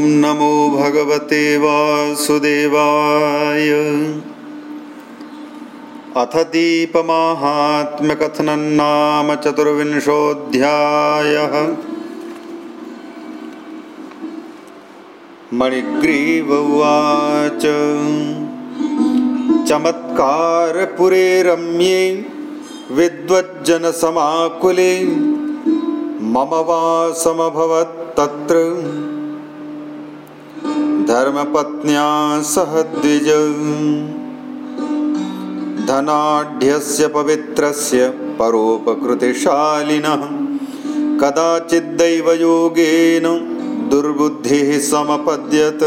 ॐ नमो भगवते वासुदेवाय। अथ दीपमाहात्म्यकथनं नाम चतुर्विंशोऽध्यायः। मणिग्रीव उवाच। चमत्कारपुरे रम्ये विद्वज्जनसमाकुले। मम वासमभवत्तत्र धर्मपत्न्या सह द्विज। धनाढ्यस्य पवित्रस्य परोपकृतिशालिनः। कदाचिद्दैवयोगेन दुर्बुद्धिः समपद्यत।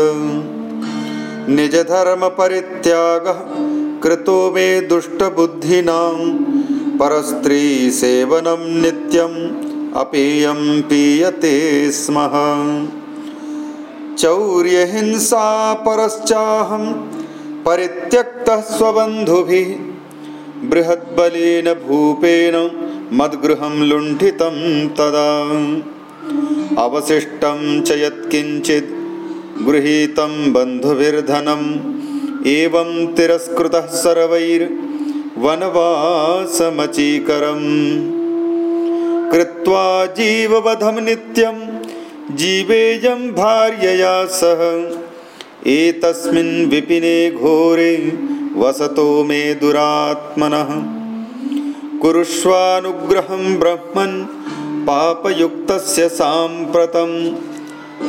निजधर्मपरित्यागः कृतो मे दुष्टबुद्धिनां। परस्त्रीसेवनं नित्यम् अपेयं पीयते स्म चौर्यहिंसा परश्चाहं परित्यक्तः स्वबन्धुभिः बृहद्बलेन भूपेन मद्गृहं लुण्ठितं तदा। अवशिष्टं च यत्किञ्चित् गृहीतं बन्धुभिर्धनम् एवं तिरस्कृतः सर्वैर्वनवासमचीकरम्। कृत्वा जीववधं नित्यं जीवेयं भार्यया सह। एतस्मिन् विपिने घोरे वसतो मे दुरात्मनः। कुरुष्वानुग्रहं ब्रह्मन् पापयुक्तस्य साम्प्रतं।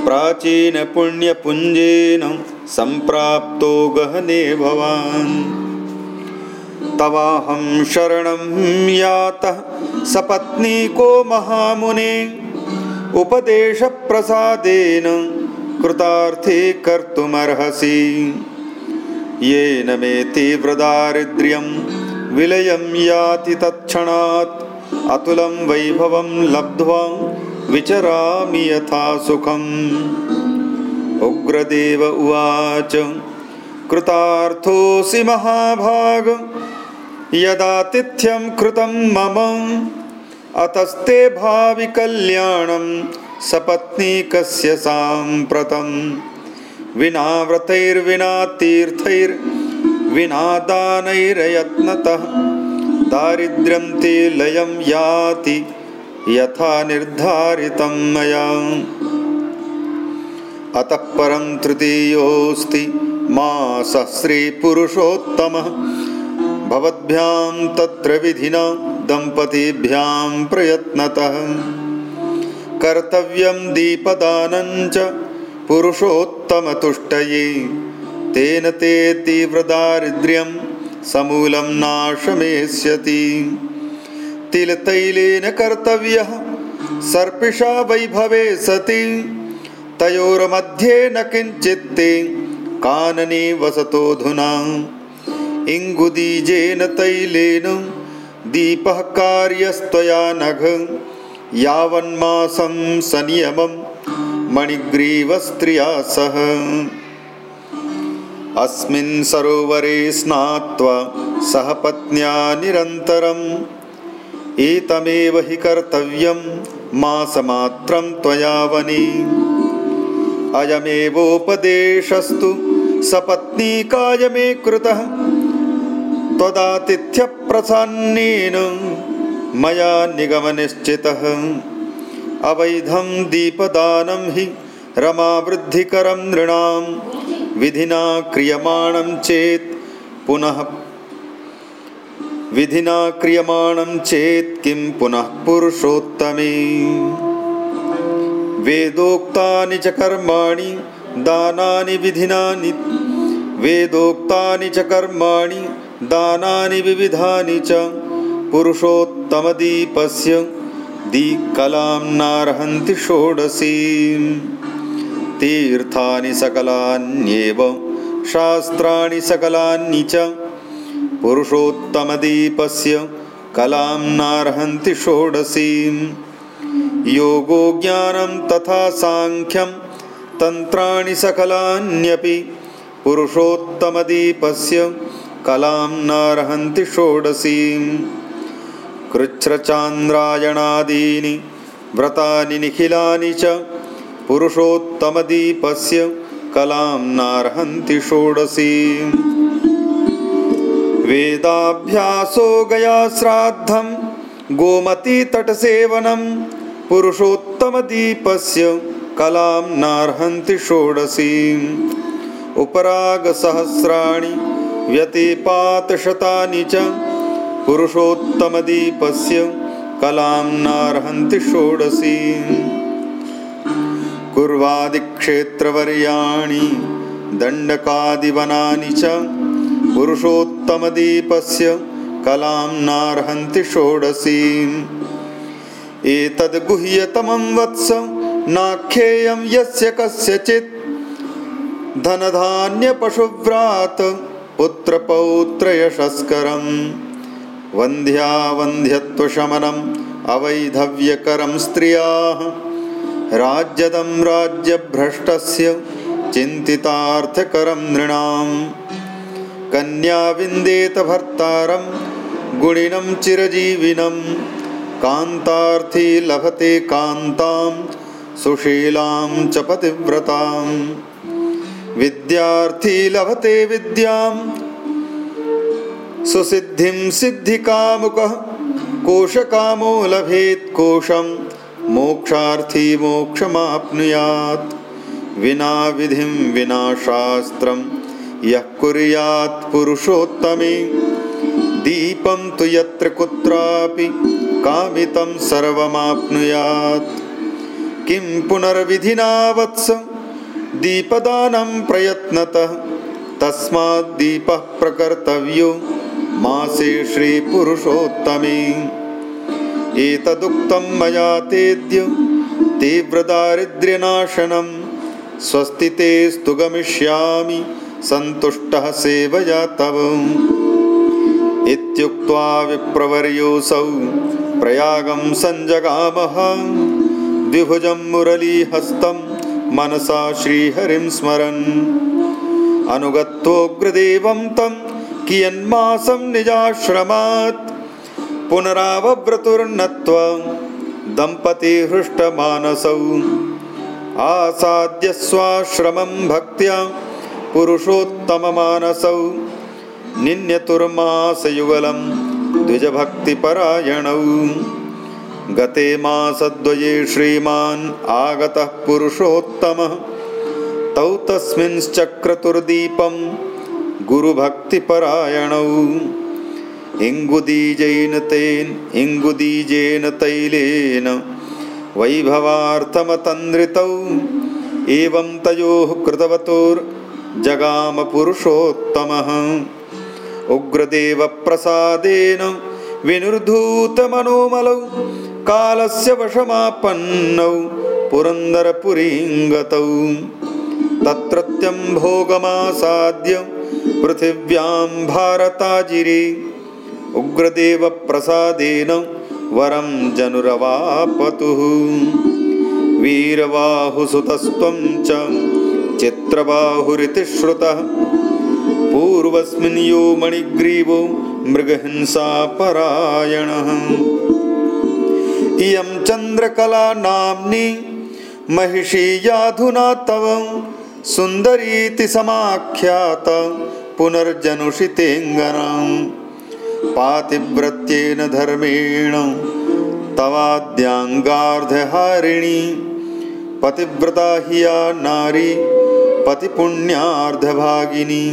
प्राचीनपुण्यपुञ्जेन सम्प्राप्तो गहने भवान्। तवाहं शरणं यातः सपत्नीको महामुने उपदेशप्रसादेन कृतार्थे कर्तुमर्हसि। येन मे तीव्रदारिद्र्यं विलयं याति तत्क्षणात् अतुलं वैभवं लब्ध्वा विचरामि यथा सुखम्। उग्रदेव उवाच कृतार्थोऽसि महाभाग यदातिथ्यं कृतं मम अतस्ते भाविकल्याणं सपत्नीकस्य साम्प्रतं। विना व्रतैर्विना तीर्थैर्विना दानैरयत्नतः दारिद्र्यं ते लयं याति यथा निर्धारितं मया। अतः परं तृतीयोऽस्ति मासः श्रीपुरुषोत्तमः। भवद्भ्यां तत्र विधिना दम्पतीभ्यां प्रयत्नतः। कर्तव्यं दीपदानञ्च पुरुषोत्तमतुष्टये। तेन ते तीव्रदारिद्र्यं समूलं नाशमेष्यति। तिलतैलेन कर्तव्यः सर्पिषा वैभवे सति। तयोर्मध्ये न किञ्चित्ते कानने वसतोऽधुना। इङ्गुदीजेन तैलेन दीपः कार्यस्त्वया नघ। यावन्मासं सनियमं मणिग्रीवस्त्रिया सह। अस्मिन् सरोवरे स्नात्वा सह पत्न्या निरन्तरम्। एतमेव हि कर्तव्यं मासमात्रं त्वया वनि। अयमेवोपदेशस्तु सपत्नीकाय मे कृतः त्वदातिथ्यप्रसन्नेन मया निगमनिश्चितः। अवैधं दीपदानं हि रमावृद्धिकरं नृणां विधिना क्रियमाणं चेत् पुनः विधिना क्रियमाणं चेत् किं पुनः पुरुषोत्तमे। वेदोक्तानि च कर्माणि दानानि विधिनानि वेदोक्तानि च कर्माणि दानानि विविधानि च पुरुषोत्तमदीपस्य दीकलां नार्हन्ति षोडशी। तीर्थानि सकलान्येव शास्त्राणि सकलानि च पुरुषोत्तमदीपस्य कलां नार्हन्ति षोडशीं। योगो ज्ञानं तथा साङ्ख्यं तन्त्राणि सकलान्यपि पुरुषोत्तमदीपस्य कलां नार्हन्ति षोडशीं। कृच्छ्रचान्द्रायणादीनि व्रतानि निखिलानि च पुरुषोत्तमदीपस्य कलां नार्हन्ति षोडशी। वेदाभ्यासो गया श्राद्धं गोमतीतटसेवनं पुरुषोत्तमदीपस्य कलां नार्हन्ति षोडशीम् उपरागसहस्राणि व्यतिपातशतानि च पुरुषोत्तमदीपस्य कलां नार्हन्ति षोडशी। कुर्वादिक्षेत्रवर्याणि दण्डकादिवनानि च पुरुषोत्तमदीपस्य कलां नार्हन्ति षोडशीम् एतद्गुह्यतमं वत्स नाख्येयं यस्य कस्यचित्। धनधान्यपशुव्रात पुत्रपौत्रयशस्करं वन्ध्यावन्ध्यत्वशमनम् अवैधव्यकरं स्त्रियाः। राज्यदं राज्यभ्रष्टस्य चिन्तितार्थकरं नृणां कन्याविन्देतभर्तारं गुणिनं चिरजीविनं कान्तार्थी लभते कान्तां सुशीलां च पतिव्रतां विद्यार्थी लभते विद्यां सुसिद्धिं सिद्धिकामुकः कोशकामो लभेत् कोशं मोक्षार्थी मोक्षमाप्नुयात्। विना विधिं विना शास्त्रं यः कुर्यात् पुरुषोत्तमे। दीपं तु यत्र कुत्रापि कामितं सर्वमाप्नुयात्। किं पुनर्विधिना वत्स दीपदानं प्रयत्नतः। तस्मात् दीपः प्रकर्तव्यो। मासे श्रीपुरुषोत्तमे। एतदुक्तं मया तेद्य। तीव्रदारिद्र्यनाशनं। स्वस्ति तेस्तु गमिष्यामि। सन्तुष्टः सेवया तव। इत्युक्त्वा विप्रवर्योऽसौ प्रयागं सञ्जगामः। द्विभुजं मुरलीहस्तं मनसा श्रीहरिं स्मरन्। अनुगत्वोग्रदेवं तं कियन्मासं निजाश्रमात्। पुनरावव्रतुर्नत्वा दम्पतिहृष्टमानसौ। आसाद्य स्वाश्रमं भक्त्या पुरुषोत्तममानसौ। निन्यतुर्मासयुगलं द्विजभक्तिपरायणौ गते मासद्वये श्रीमान् आगतः पुरुषोत्तमः। तौ तस्मिंश्चक्रतुर्दीपं गुरुभक्तिपरायणौ। इङ्गुदीजेन तेन इङ्गुदीजेन तैलेन वैभवार्थमतन्द्रितौ। एवं तयोः कृतवतोर्जगामपुरुषोत्तमः उग्रदेवप्रसादेन विनिर्धूतमनोमलौ कालस्य वशमापन्नौ पुरन्दरपुरीङ्गतौ। तत्रत्यं भोगमासाद्य पृथिव्यां भारताजिरे उग्रदेवप्रसादेन वरं जनुरवापतुः। वीरबाहुसुतस्त्वं च चित्रबाहुरिति श्रुतः पूर्वस्मिन् यो मणिग्रीवो मृगहिंसापरायणः इयं चन्द्रकला नाम्नि महिषीयाधुना तव सुन्दरीति समाख्यात पुनर्जनुषितेऽङ्गनाम् पातिव्रत्येन धर्मेण तवाद्याङ्गार्धहारिणी पतिव्रता हि या नारी पतिपुण्यार्धभागिनी।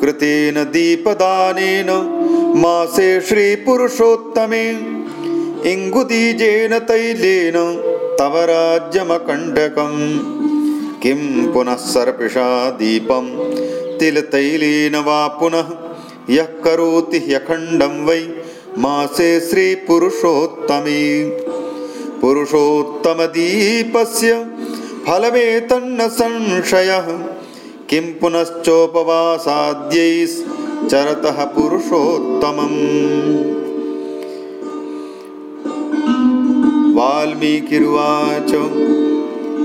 कृतेन दीपदानेन मासे श्रीपुरुषोत्तमे इङ्गुदीजेन तैलेन तव राज्यमकण्टकं किं पुनः सर्पिषा दीपं तिलतैलेन वा पुनः? यः करोति ह्यखण्डं वै? मासे श्रीपुरुषोत्तमे। पुरुषोत्तमदीपस्य फलमेतन्न संशयः। किं पुनश्चोपवासाद्यैश्चरतः पुरुषोत्तमम्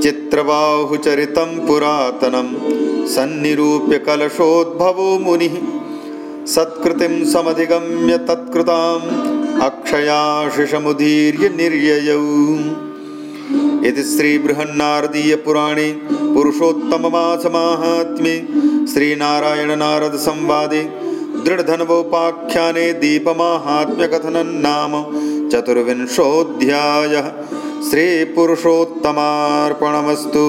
चित्रबाहुचरितं पुरातनं सन्निरूप्य कलशोद्भवो मुनिः। सत्कृतिं समधिगम्य तत्कृताम् अक्षयाशिषमुदीर्य निर्ययौ। इति श्रीबृहन्नारदीयपुराणे पुरुषोत्तममासमाहात्म्ये श्रीनारायणनारदसंवादे दृढधनवोपाख्याने दीपमाहात्म्यकथनं नाम चतुर्विंशोऽध्यायः श्रीपुरुषोत्तमार्पणमस्तु